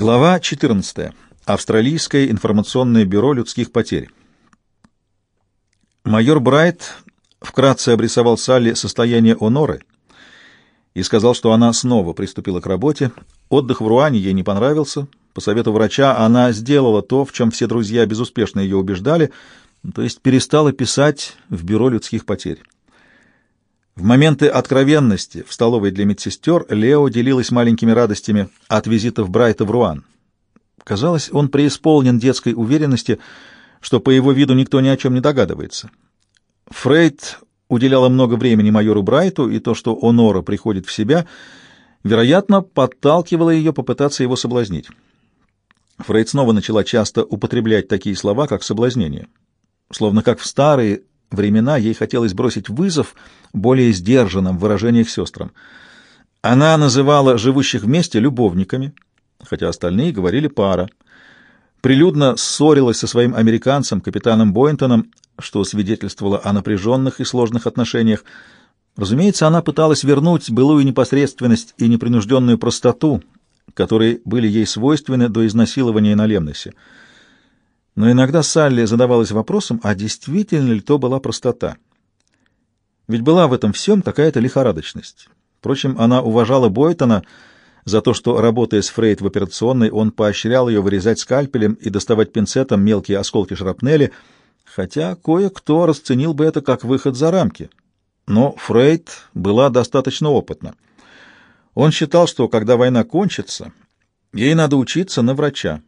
Глава 14. Австралийское информационное бюро людских потерь. Майор Брайт вкратце обрисовал Салли состояние Оноры и сказал, что она снова приступила к работе. Отдых в Руане ей не понравился. По совету врача она сделала то, в чем все друзья безуспешно ее убеждали, то есть перестала писать в бюро людских потерь. В моменты откровенности в столовой для медсестер Лео делилась маленькими радостями от визитов Брайта в Руан. Казалось, он преисполнен детской уверенности, что по его виду никто ни о чем не догадывается. Фрейд уделяла много времени майору Брайту, и то, что Онора приходит в себя, вероятно, подталкивало ее попытаться его соблазнить. Фрейд снова начала часто употреблять такие слова, как «соблазнение». Словно как в старые времена ей хотелось бросить вызов более сдержанным в выражениях сестрам. Она называла живущих вместе любовниками, хотя остальные говорили пара. Прилюдно ссорилась со своим американцем, капитаном Бойнтоном, что свидетельствовало о напряженных и сложных отношениях. Разумеется, она пыталась вернуть былую непосредственность и непринужденную простоту, которые были ей свойственны до изнасилования на Лемносе. Но иногда Салли задавалась вопросом, а действительно ли то была простота? Ведь была в этом всем какая-то лихорадочность. Впрочем, она уважала Бойтона за то, что, работая с Фрейд в операционной, он поощрял ее вырезать скальпелем и доставать пинцетом мелкие осколки шрапнели, хотя кое-кто расценил бы это как выход за рамки. Но Фрейд была достаточно опытна. Он считал, что когда война кончится, ей надо учиться на врача,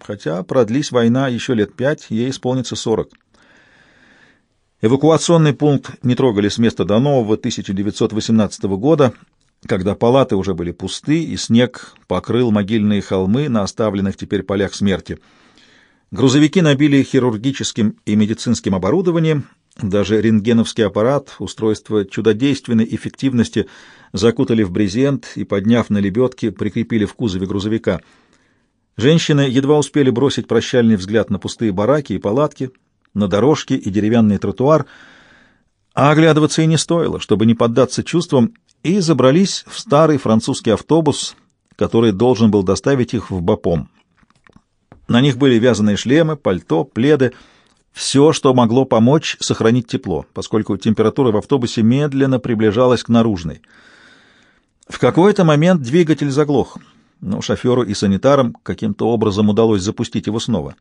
Хотя продлись война еще лет пять, ей исполнится сорок. Эвакуационный пункт не трогали с места до нового 1918 года, когда палаты уже были пусты, и снег покрыл могильные холмы на оставленных теперь полях смерти. Грузовики набили хирургическим и медицинским оборудованием, даже рентгеновский аппарат, устройство чудодейственной эффективности, закутали в брезент и, подняв на лебедки, прикрепили в кузове грузовика — Женщины едва успели бросить прощальный взгляд на пустые бараки и палатки, на дорожки и деревянный тротуар, а оглядываться и не стоило, чтобы не поддаться чувствам, и забрались в старый французский автобус, который должен был доставить их в Бапом. На них были вязаные шлемы, пальто, пледы, все, что могло помочь сохранить тепло, поскольку температура в автобусе медленно приближалась к наружной. В какой-то момент двигатель заглох — но шоферу и санитарам каким-то образом удалось запустить его снова.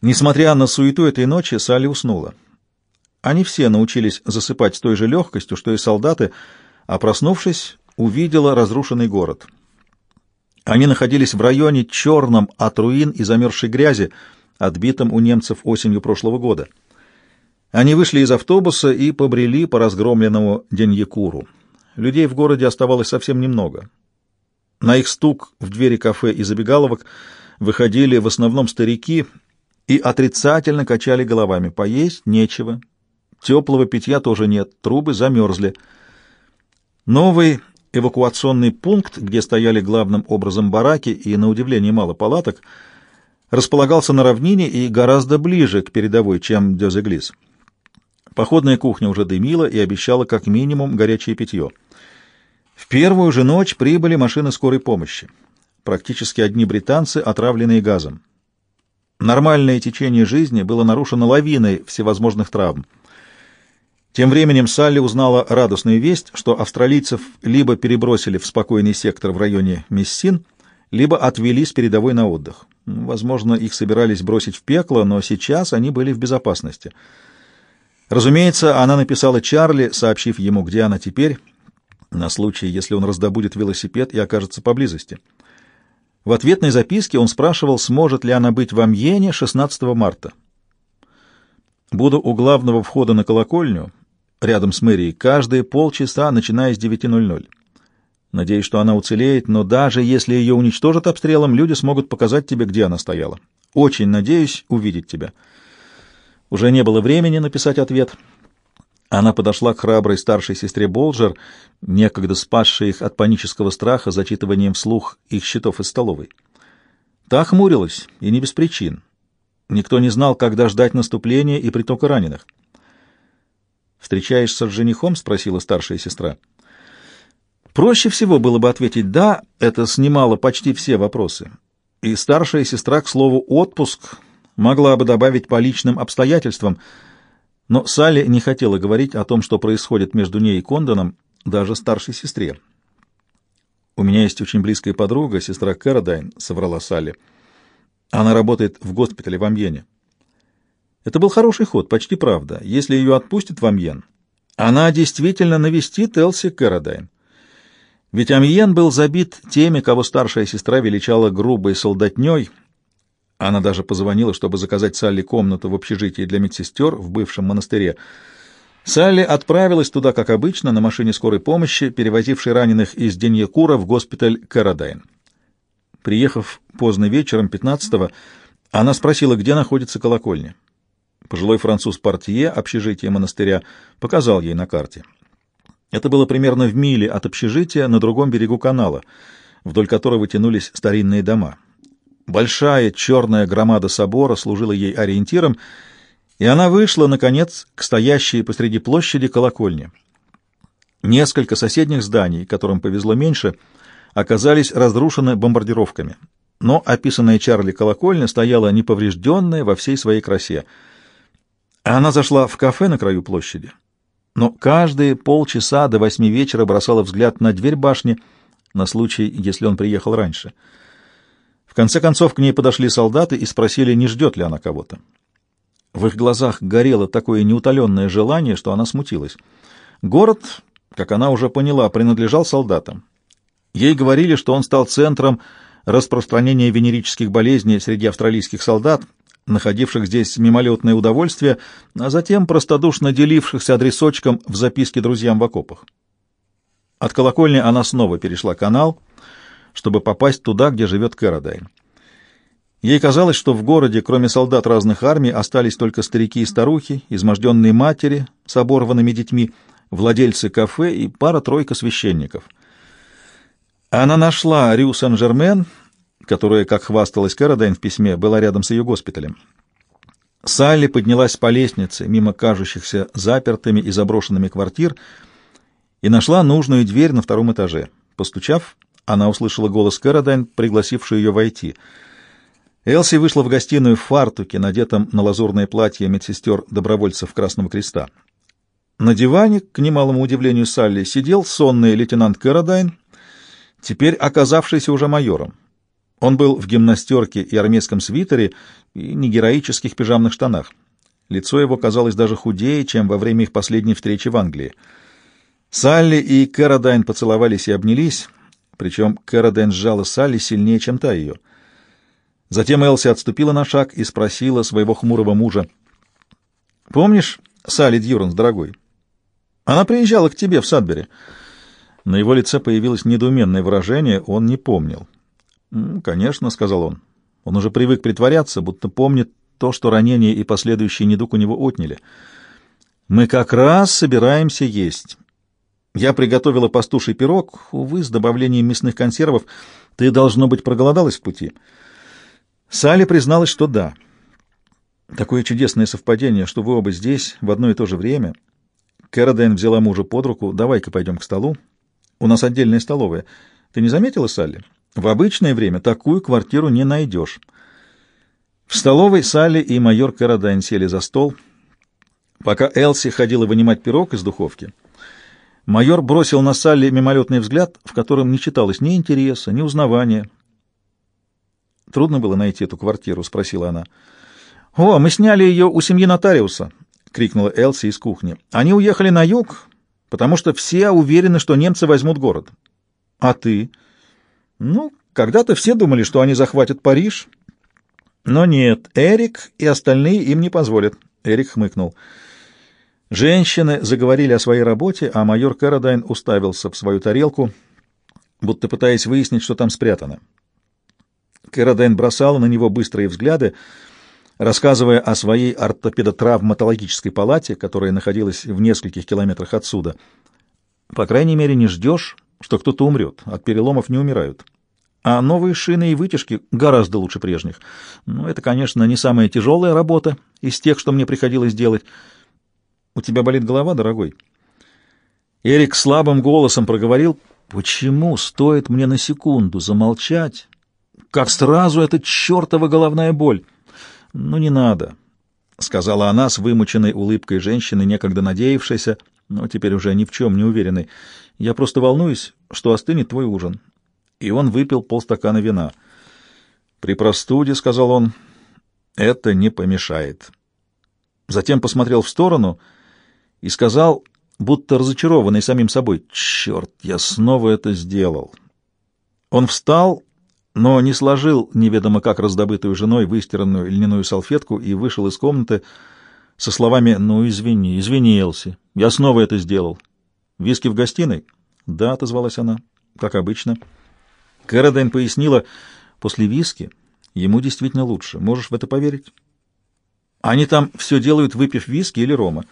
Несмотря на суету этой ночи, Салли уснула. Они все научились засыпать с той же легкостью, что и солдаты, а проснувшись, увидела разрушенный город. Они находились в районе черном от руин и замерзшей грязи, отбитом у немцев осенью прошлого года. Они вышли из автобуса и побрели по разгромленному Деньякуру. Людей в городе оставалось совсем немного. На их стук в двери кафе и забегаловок выходили в основном старики и отрицательно качали головами. Поесть нечего, теплого питья тоже нет, трубы замерзли. Новый эвакуационный пункт, где стояли главным образом бараки и, на удивление, мало палаток, располагался на равнине и гораздо ближе к передовой, чем Дёзеглис. Походная кухня уже дымила и обещала как минимум горячее питье. В первую же ночь прибыли машины скорой помощи. Практически одни британцы, отравленные газом. Нормальное течение жизни было нарушено лавиной всевозможных травм. Тем временем Салли узнала радостную весть, что австралийцев либо перебросили в спокойный сектор в районе Мессин, либо отвели с передовой на отдых. Возможно, их собирались бросить в пекло, но сейчас они были в безопасности. Разумеется, она написала Чарли, сообщив ему, где она теперь, на случай, если он раздобудет велосипед и окажется поблизости. В ответной записке он спрашивал, сможет ли она быть в Амьене 16 марта. «Буду у главного входа на колокольню, рядом с мэрией, каждые полчаса, начиная с 9.00. Надеюсь, что она уцелеет, но даже если ее уничтожат обстрелом, люди смогут показать тебе, где она стояла. Очень надеюсь увидеть тебя». Уже не было времени написать ответ — она подошла к храброй старшей сестре Болджер, некогда спасшей их от панического страха зачитыванием вслух их счетов из столовой. Та хмурилась, и не без причин. Никто не знал, когда ждать наступления и притока раненых. «Встречаешься с женихом?» — спросила старшая сестра. Проще всего было бы ответить «да», это снимало почти все вопросы. И старшая сестра, к слову, отпуск могла бы добавить по личным обстоятельствам, но Салли не хотела говорить о том, что происходит между ней и Кондоном, даже старшей сестре. «У меня есть очень близкая подруга, сестра Кэродайн», — соврала Салли. «Она работает в госпитале в Амьене». Это был хороший ход, почти правда. Если ее отпустят в Амьен, она действительно навестит Элси Кэродайн. Ведь Амьен был забит теми, кого старшая сестра величала грубой солдатней. Она даже позвонила, чтобы заказать Салли комнату в общежитии для медсестер в бывшем монастыре. Салли отправилась туда, как обычно, на машине скорой помощи, перевозившей раненых из Деньякура в госпиталь Карадайн. Приехав поздно вечером 15-го, она спросила, где находится колокольня. Пожилой француз Портье, общежитие монастыря, показал ей на карте. Это было примерно в миле от общежития на другом берегу канала, вдоль которого тянулись старинные дома. Большая черная громада собора служила ей ориентиром, и она вышла, наконец, к стоящей посреди площади колокольне. Несколько соседних зданий, которым повезло меньше, оказались разрушены бомбардировками, но описанная Чарли колокольня стояла неповрежденная во всей своей красе. Она зашла в кафе на краю площади, но каждые полчаса до восьми вечера бросала взгляд на дверь башни на случай, если он приехал раньше. В конце концов к ней подошли солдаты и спросили, не ждет ли она кого-то. В их глазах горело такое неутоленное желание, что она смутилась. Город, как она уже поняла, принадлежал солдатам. Ей говорили, что он стал центром распространения венерических болезней среди австралийских солдат, находивших здесь мимолетное удовольствие, а затем простодушно делившихся адресочком в записке друзьям в окопах. От колокольни она снова перешла канал, чтобы попасть туда, где живет Кэродайн. Ей казалось, что в городе, кроме солдат разных армий, остались только старики и старухи, изможденные матери с оборванными детьми, владельцы кафе и пара-тройка священников. Она нашла Рю Сен-Жермен, которая, как хвасталась Кэродайн в письме, была рядом с ее госпиталем. Салли поднялась по лестнице, мимо кажущихся запертыми и заброшенными квартир, и нашла нужную дверь на втором этаже. Постучав, она услышала голос Кэродайн, пригласившую ее войти — Элси вышла в гостиную в фартуке, надетом на лазурное платье медсестер-добровольцев Красного Креста. На диване, к немалому удивлению Салли, сидел сонный лейтенант Кэродайн, теперь оказавшийся уже майором. Он был в гимнастерке и армейском свитере и не героических пижамных штанах. Лицо его казалось даже худее, чем во время их последней встречи в Англии. Салли и Кэродайн поцеловались и обнялись, причем Кэродайн сжала Салли сильнее, чем та ее — Затем Элси отступила на шаг и спросила своего хмурого мужа. «Помнишь Салли Дьюранс, дорогой? Она приезжала к тебе в Садбери». На его лице появилось недоуменное выражение, он не помнил. «Конечно», — сказал он. Он уже привык притворяться, будто помнит то, что ранение и последующий недуг у него отняли. «Мы как раз собираемся есть. Я приготовила пастуший пирог, увы, с добавлением мясных консервов. Ты, должно быть, проголодалась в пути». Салли призналась, что да. Такое чудесное совпадение, что вы оба здесь в одно и то же время. Кэродайн взяла мужа под руку. «Давай-ка пойдем к столу. У нас отдельная столовая. Ты не заметила, Салли? В обычное время такую квартиру не найдешь». В столовой Салли и майор Кэродайн сели за стол. Пока Элси ходила вынимать пирог из духовки, майор бросил на Салли мимолетный взгляд, в котором не читалось ни интереса, ни узнавания, Трудно было найти эту квартиру, спросила она. О, мы сняли ее у семьи нотариуса, крикнула Элси из кухни. Они уехали на юг, потому что все уверены, что немцы возьмут город. А ты? Ну, когда-то все думали, что они захватят Париж. Но нет, Эрик и остальные им не позволят. Эрик хмыкнул. Женщины заговорили о своей работе, а майор Кэродайн уставился в свою тарелку, будто пытаясь выяснить, что там спрятано. Кэродайн бросала на него быстрые взгляды, рассказывая о своей ортопедотравматологической палате, которая находилась в нескольких километрах отсюда. По крайней мере, не ждешь, что кто-то умрет. От переломов не умирают. А новые шины и вытяжки гораздо лучше прежних. Ну, это, конечно, не самая тяжелая работа из тех, что мне приходилось делать. У тебя болит голова, дорогой? Эрик слабым голосом проговорил, Почему стоит мне на секунду замолчать, как сразу эта чертова головная боль? Ну, не надо, — сказала она с вымученной улыбкой женщины, некогда надеявшейся, но теперь уже ни в чем не уверенной. Я просто волнуюсь, что остынет твой ужин. И он выпил полстакана вина. При простуде, — сказал он, — это не помешает. Затем посмотрел в сторону и сказал, будто разочарованный самим собой, «Черт, я снова это сделал». Он встал, но не сложил неведомо как раздобытую женой выстиранную льняную салфетку и вышел из комнаты со словами «Ну, извини, извини, Элси, я снова это сделал». «Виски в гостиной?» «Да», — отозвалась она, — «как обычно». Кэродайн пояснила, «После виски ему действительно лучше. Можешь в это поверить?» «Они там все делают, выпив виски или рома.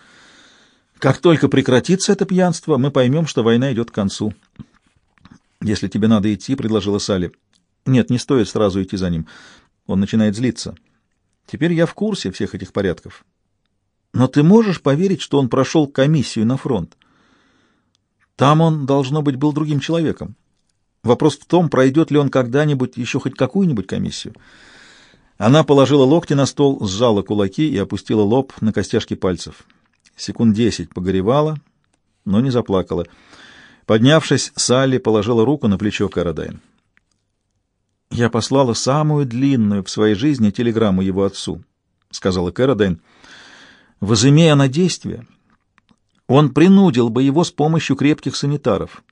Как только прекратится это пьянство, мы поймем, что война идет к концу». «Если тебе надо идти», — предложила Салли. «Нет, не стоит сразу идти за ним. Он начинает злиться. Теперь я в курсе всех этих порядков. Но ты можешь поверить, что он прошел комиссию на фронт? Там он, должно быть, был другим человеком. Вопрос в том, пройдет ли он когда-нибудь еще хоть какую-нибудь комиссию. Она положила локти на стол, сжала кулаки и опустила лоб на костяшки пальцев. Секунд десять погоревала, но не заплакала. Поднявшись, Салли положила руку на плечо Карадайн. «Я послала самую длинную в своей жизни телеграмму его отцу», — сказала Кэродайн. «Возымей она действие, он принудил бы его с помощью крепких санитаров.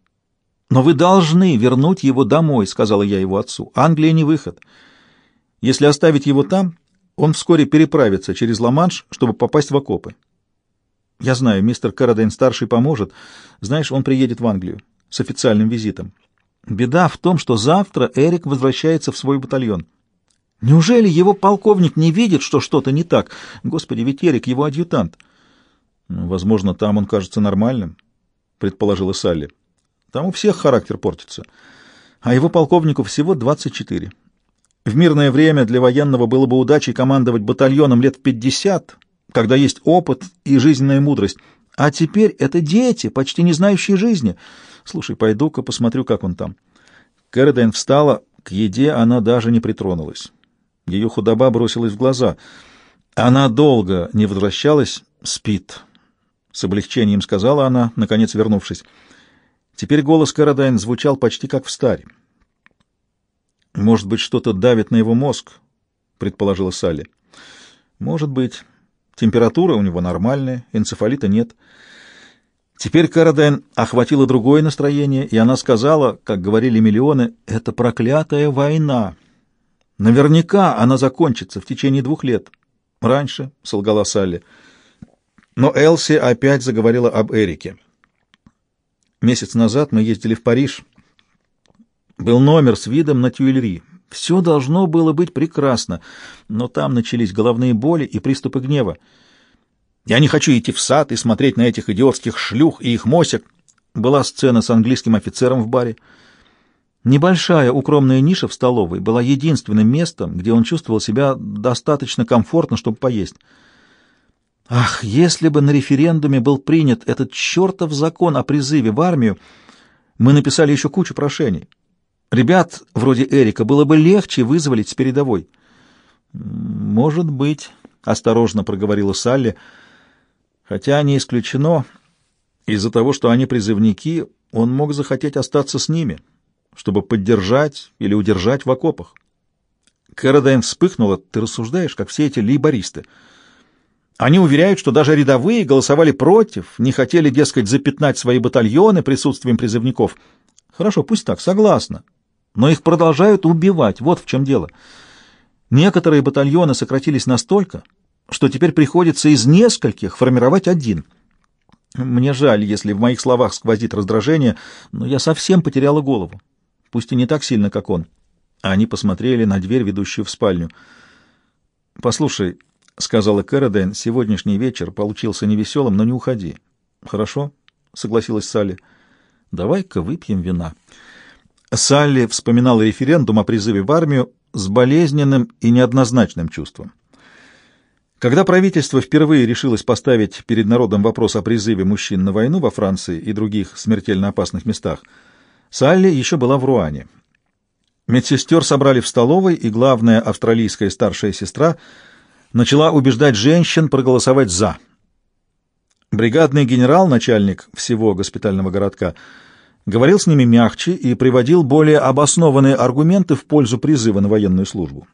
Но вы должны вернуть его домой, сказала я его отцу. Англия не выход. Если оставить его там, он вскоре переправится через Ла-Манш, чтобы попасть в окопы. Я знаю, мистер Карадайн-старший поможет. Знаешь, он приедет в Англию с официальным визитом. Беда в том, что завтра Эрик возвращается в свой батальон. Неужели его полковник не видит, что что-то не так? Господи, ведь Эрик его адъютант. Ну, возможно, там он кажется нормальным, предположила Салли. Там у всех характер портится. А его полковнику всего 24. В мирное время для военного было бы удачей командовать батальоном лет 50, когда есть опыт и жизненная мудрость. А теперь это дети, почти не знающие жизни. Слушай, пойду-ка посмотрю, как он там. Кэрридайн встала, к еде она даже не притронулась. Ее худоба бросилась в глаза. Она долго не возвращалась, спит. С облегчением сказала она, наконец вернувшись. Теперь голос Карадайн звучал почти как в старе. «Может быть, что-то давит на его мозг?» — предположила Салли. «Может быть. Температура у него нормальная, энцефалита нет». Теперь Карадайн охватило другое настроение, и она сказала, как говорили миллионы, «Это проклятая война. Наверняка она закончится в течение двух лет». «Раньше», — солгала Салли, — но Элси опять заговорила об Эрике. Месяц назад мы ездили в Париж. Был номер с видом на Тюильри. Все должно было быть прекрасно, но там начались головные боли и приступы гнева. Я не хочу идти в сад и смотреть на этих идиотских шлюх и их мосек. Была сцена с английским офицером в баре. Небольшая укромная ниша в столовой была единственным местом, где он чувствовал себя достаточно комфортно, чтобы поесть. Ах, если бы на референдуме был принят этот чертов закон о призыве в армию, мы написали еще кучу прошений. Ребят вроде Эрика было бы легче вызволить с передовой. Может быть, осторожно проговорила Салли, хотя не исключено, из-за того, что они призывники, он мог захотеть остаться с ними, чтобы поддержать или удержать в окопах. Кэродайн вспыхнула. Ты рассуждаешь, как все эти лейбористы. Они уверяют, что даже рядовые голосовали против, не хотели, дескать, запятнать свои батальоны присутствием призывников. Хорошо, пусть так, согласна. Но их продолжают убивать, вот в чем дело. Некоторые батальоны сократились настолько, что теперь приходится из нескольких формировать один. Мне жаль, если в моих словах сквозит раздражение, но я совсем потеряла голову. Пусть и не так сильно, как он. Они посмотрели на дверь, ведущую в спальню. «Послушай», — сказала Кэродайн, — сегодняшний вечер получился невеселым, но не уходи. — Хорошо, — согласилась Салли. — Давай-ка выпьем вина. Салли вспоминала референдум о призыве в армию с болезненным и неоднозначным чувством. Когда правительство впервые решилось поставить перед народом вопрос о призыве мужчин на войну во Франции и других смертельно опасных местах, Салли еще была в Руане. Медсестер собрали в столовой, и главная австралийская старшая сестра начала убеждать женщин проголосовать «за». Бригадный генерал, начальник всего госпитального городка, говорил с ними мягче и приводил более обоснованные аргументы в пользу призыва на военную службу.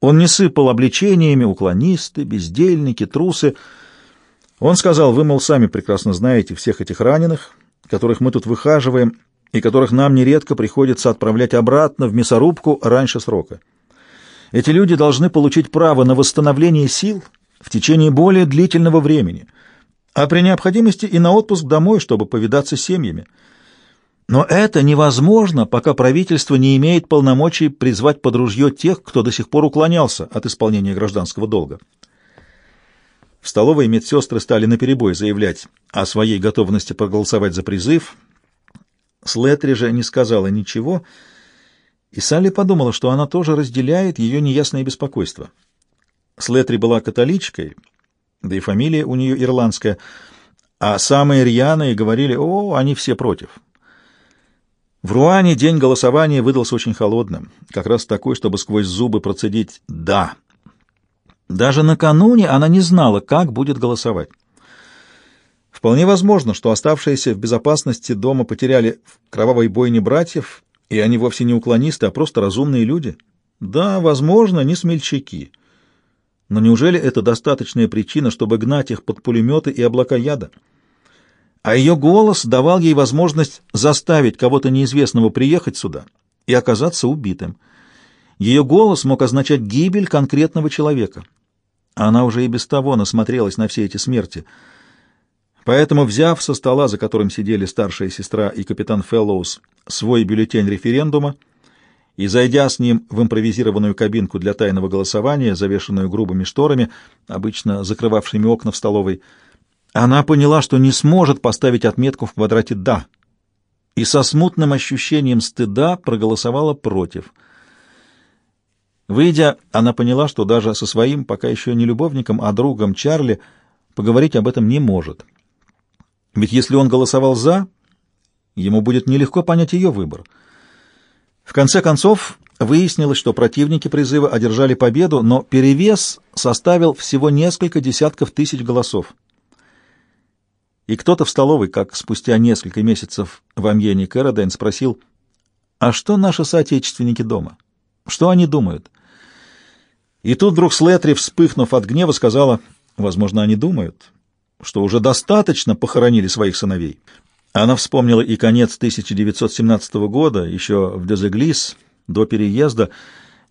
Он не сыпал обличениями уклонисты, бездельники, трусы. Он сказал, вы, мол, сами прекрасно знаете всех этих раненых, которых мы тут выхаживаем, и которых нам нередко приходится отправлять обратно в мясорубку раньше срока. Эти люди должны получить право на восстановление сил в течение более длительного времени, а при необходимости и на отпуск домой, чтобы повидаться с семьями. Но это невозможно, пока правительство не имеет полномочий призвать под ружье тех, кто до сих пор уклонялся от исполнения гражданского долга. В столовой медсестры стали наперебой заявлять о своей готовности проголосовать за призыв – Слетри же не сказала ничего, и Салли подумала, что она тоже разделяет ее неясное беспокойство. Слетри была католичкой, да и фамилия у нее ирландская, а самые рьяные говорили, о, они все против. В Руане день голосования выдался очень холодным, как раз такой, чтобы сквозь зубы процедить «да». Даже накануне она не знала, как будет голосовать. Вполне возможно, что оставшиеся в безопасности дома потеряли в кровавой бойне братьев, и они вовсе не уклонисты, а просто разумные люди. Да, возможно, не смельчаки. Но неужели это достаточная причина, чтобы гнать их под пулеметы и облака яда? А ее голос давал ей возможность заставить кого-то неизвестного приехать сюда и оказаться убитым. Ее голос мог означать гибель конкретного человека. Она уже и без того насмотрелась на все эти смерти — Поэтому, взяв со стола, за которым сидели старшая сестра и капитан Феллоус, свой бюллетень референдума и, зайдя с ним в импровизированную кабинку для тайного голосования, завешенную грубыми шторами, обычно закрывавшими окна в столовой, она поняла, что не сможет поставить отметку в квадрате «да», и со смутным ощущением стыда проголосовала против. Выйдя, она поняла, что даже со своим, пока еще не любовником, а другом Чарли, поговорить об этом не может. Ведь если он голосовал «за», ему будет нелегко понять ее выбор. В конце концов, выяснилось, что противники призыва одержали победу, но перевес составил всего несколько десятков тысяч голосов. И кто-то в столовой, как спустя несколько месяцев в Амьене Кэродайн, спросил, «А что наши соотечественники дома? Что они думают?» И тут вдруг Слетри, вспыхнув от гнева, сказала, «Возможно, они думают, что уже достаточно похоронили своих сыновей. Она вспомнила и конец 1917 года, еще в Дезеглис, до переезда,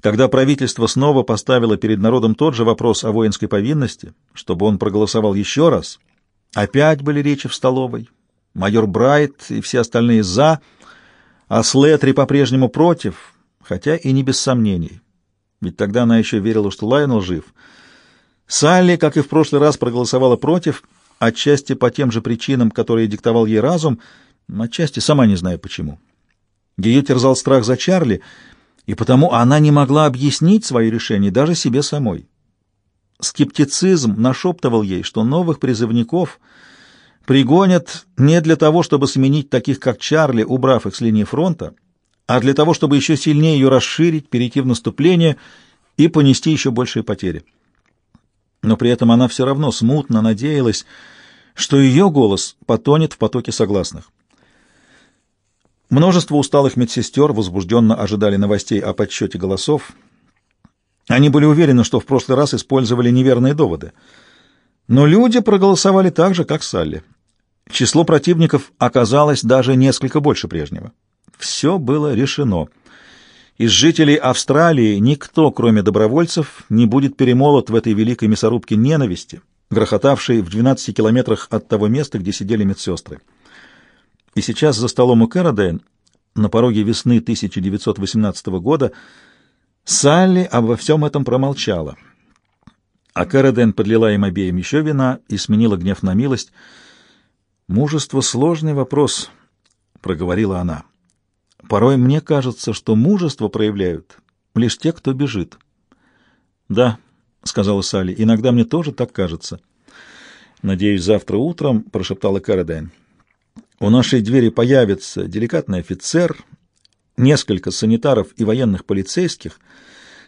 когда правительство снова поставило перед народом тот же вопрос о воинской повинности, чтобы он проголосовал еще раз. Опять были речи в столовой. Майор Брайт и все остальные «за», а Слетри по-прежнему против, хотя и не без сомнений. Ведь тогда она еще верила, что Лайонел жив. Салли, как и в прошлый раз, проголосовала против — отчасти по тем же причинам, которые диктовал ей разум, отчасти сама не знаю почему. Ее терзал страх за Чарли, и потому она не могла объяснить свое решение даже себе самой. Скептицизм нашептывал ей, что новых призывников пригонят не для того, чтобы сменить таких, как Чарли, убрав их с линии фронта, а для того, чтобы еще сильнее ее расширить, перейти в наступление и понести еще большие потери но при этом она все равно смутно надеялась, что ее голос потонет в потоке согласных. Множество усталых медсестер возбужденно ожидали новостей о подсчете голосов. Они были уверены, что в прошлый раз использовали неверные доводы. Но люди проголосовали так же, как Салли. Число противников оказалось даже несколько больше прежнего. Все было решено — из жителей Австралии никто, кроме добровольцев, не будет перемолот в этой великой мясорубке ненависти, грохотавшей в 12 километрах от того места, где сидели медсестры. И сейчас за столом у Кэродейн, на пороге весны 1918 года, Салли обо всем этом промолчала. А Кэроден подлила им обеим еще вина и сменила гнев на милость. «Мужество — сложный вопрос», — проговорила она. Порой мне кажется, что мужество проявляют лишь те, кто бежит. Да, сказала Салли, иногда мне тоже так кажется. Надеюсь, завтра утром, прошептала Карадайн. У нашей двери появится деликатный офицер, несколько санитаров и военных полицейских,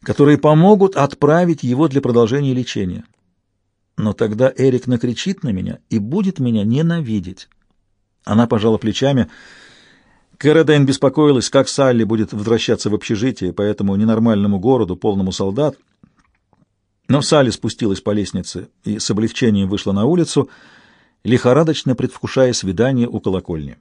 которые помогут отправить его для продолжения лечения. Но тогда Эрик накричит на меня и будет меня ненавидеть. Она пожала плечами. Кэродайн беспокоилась, как Салли будет возвращаться в общежитие по этому ненормальному городу, полному солдат. Но Салли спустилась по лестнице и с облегчением вышла на улицу, лихорадочно предвкушая свидание у колокольни.